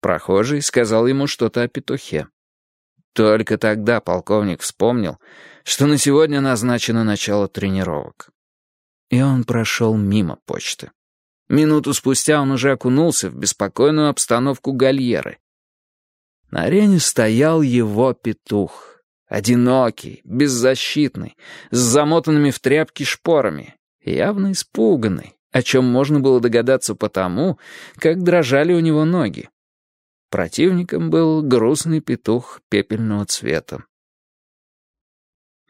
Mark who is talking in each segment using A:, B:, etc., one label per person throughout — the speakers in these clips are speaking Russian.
A: Прохожий сказал ему что-то о петухе. Только тогда полковник вспомнил, что на сегодня назначено начало тренировок. И он прошел мимо почты. Минуту спустя он уже окунулся в беспокойную обстановку гальеры. На арене стоял его петух. Одинокий, беззащитный, с замотанными в тряпки шпорами, явно испуганный, о чем можно было догадаться потому, как дрожали у него ноги. Противником был грустный петух пепельного цвета.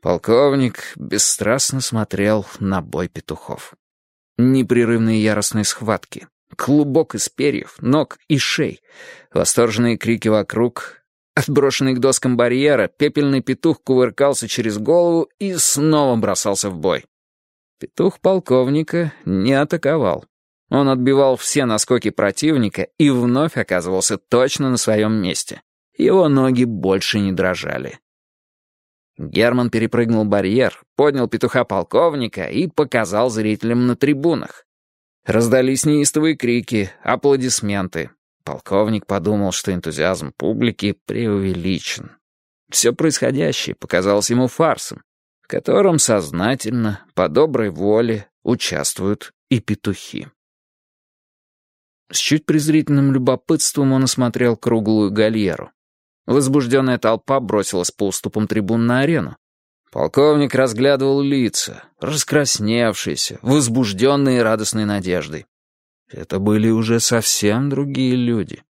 A: Полковник бесстрастно смотрел на бой петухов. Непрерывные яростные схватки, клубок из перьев, ног и шей, восторженные крики вокруг. Отброшенный к доскам барьера, пепельный петух кувыркался через голову и снова бросался в бой. Петух полковника не атаковал. Он отбивал все наскоки противника и вновь оказывался точно на своем месте. Его ноги больше не дрожали. Герман перепрыгнул барьер, поднял петуха полковника и показал зрителям на трибунах. Раздались неистовые крики, аплодисменты. Полковник подумал, что энтузиазм публики преувеличен. Все происходящее показалось ему фарсом, в котором сознательно, по доброй воле, участвуют и петухи. С чуть презрительным любопытством он осмотрел круглую гальеру. Возбужденная толпа бросилась по уступам трибун на арену. Полковник разглядывал лица, раскрасневшиеся, возбужденные радостной надеждой. Это были уже совсем другие люди.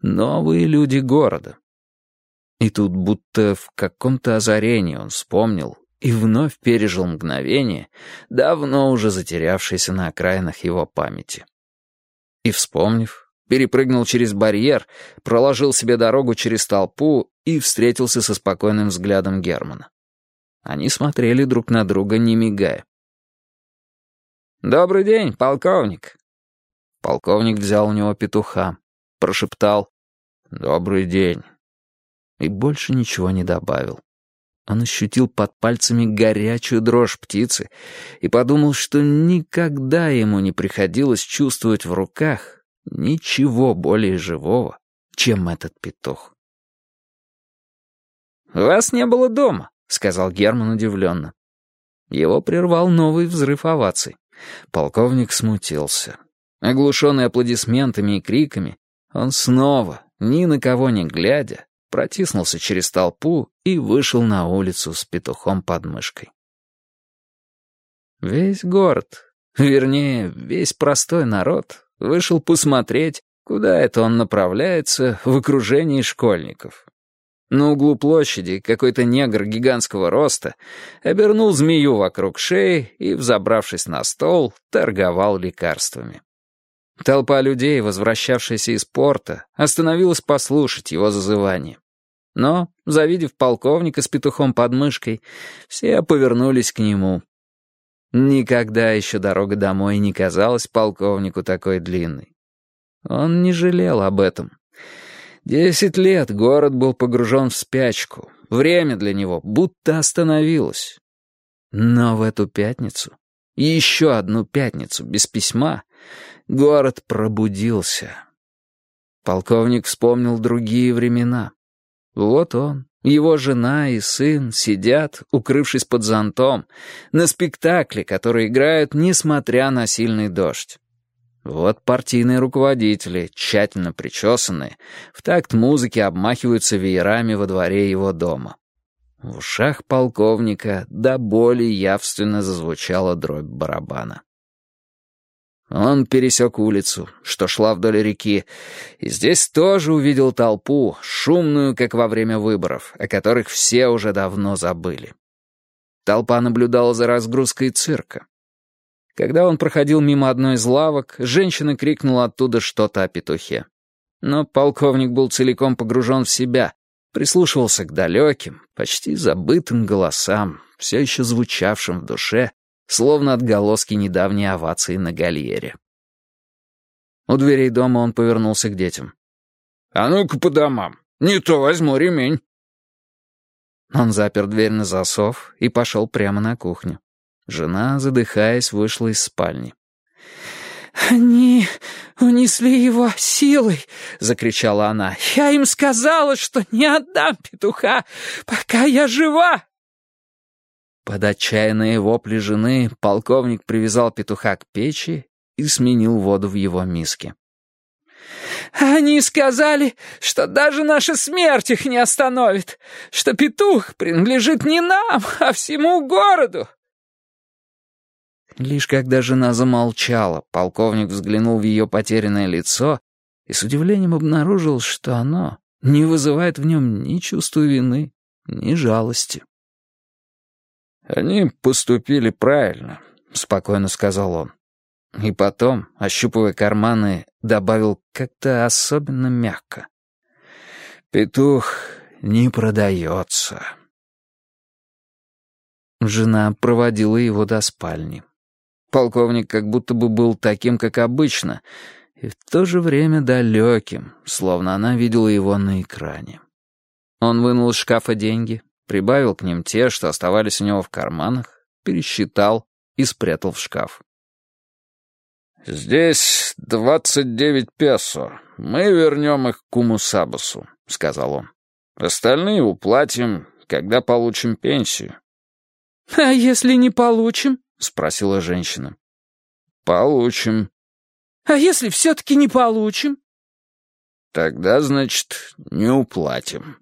A: Новые люди города. И тут будто в каком-то озарении он вспомнил и вновь пережил мгновение, давно уже затерявшееся на окраинах его памяти. И, вспомнив, перепрыгнул через барьер, проложил себе дорогу через толпу и встретился со спокойным взглядом Германа. Они смотрели друг на друга, не мигая. «Добрый день, полковник!» Полковник взял у него петуха, прошептал «Добрый день» и больше ничего не добавил. Он ощутил под пальцами горячую дрожь птицы и подумал, что никогда ему не приходилось чувствовать в руках Ничего более живого, чем этот петух. «Вас не было дома», — сказал Герман удивленно. Его прервал новый взрыв оваций. Полковник смутился. Оглушенный аплодисментами и криками, он снова, ни на кого не глядя, протиснулся через толпу и вышел на улицу с петухом под мышкой. Весь город, вернее, весь простой народ Вышел посмотреть, куда это он направляется в окружении школьников. На углу площади какой-то негр гигантского роста обернул змею вокруг шеи и, взобравшись на стол, торговал лекарствами. Толпа людей, возвращавшаяся из порта, остановилась послушать его зазывание. Но, завидев полковника с петухом под мышкой, все повернулись к нему, Никогда еще дорога домой не казалась полковнику такой длинной. Он не жалел об этом. Десять лет город был погружен в спячку. Время для него будто остановилось. Но в эту пятницу, еще одну пятницу без письма, город пробудился. Полковник вспомнил другие времена. Вот он, его жена и сын сидят, укрывшись под зонтом, на спектакле, который играют, несмотря на сильный дождь. Вот партийные руководители, тщательно причесанные, в такт музыки обмахиваются веерами во дворе его дома. В ушах полковника до боли явственно зазвучала дробь барабана. Он пересек улицу, что шла вдоль реки, и здесь тоже увидел толпу, шумную, как во время выборов, о которых все уже давно забыли. Толпа наблюдала за разгрузкой цирка. Когда он проходил мимо одной из лавок, женщина крикнула оттуда что-то о петухе. Но полковник был целиком погружен в себя, прислушивался к далеким, почти забытым голосам, все еще звучавшим в душе, словно отголоски недавней овации на гальере. У дверей дома он повернулся к детям. «А ну-ка по домам, не то возьму ремень». Он запер дверь на засов и пошел прямо на кухню. Жена, задыхаясь, вышла из спальни.
B: «Они унесли его силой!» — закричала она. «Я им сказала, что не отдам петуха, пока я жива!»
A: Под отчаянные вопли жены полковник привязал петуха к печи и сменил воду в его миске.
B: «Они сказали, что даже наша смерть их не остановит, что петух принадлежит не нам, а всему городу!»
A: Лишь когда жена замолчала, полковник взглянул в ее потерянное лицо и с удивлением обнаружил, что оно не вызывает в нем ни чувства вины, ни жалости. «Они поступили правильно», — спокойно сказал он. И потом, ощупывая карманы, добавил как-то особенно мягко. «Петух не продается». Жена проводила его до спальни. Полковник как будто бы был таким, как обычно, и в то же время далеким, словно она видела его на экране. Он вынул из шкафа деньги, прибавил к ним те, что оставались у него в карманах, пересчитал и спрятал в шкаф. «Здесь двадцать девять песо. Мы вернем их куму Сабасу», — сказал он. «Остальные уплатим, когда получим пенсию».
B: «А если не получим?»
A: — спросила женщина. «Получим».
B: «А если все-таки не получим?»
A: «Тогда, значит, не уплатим».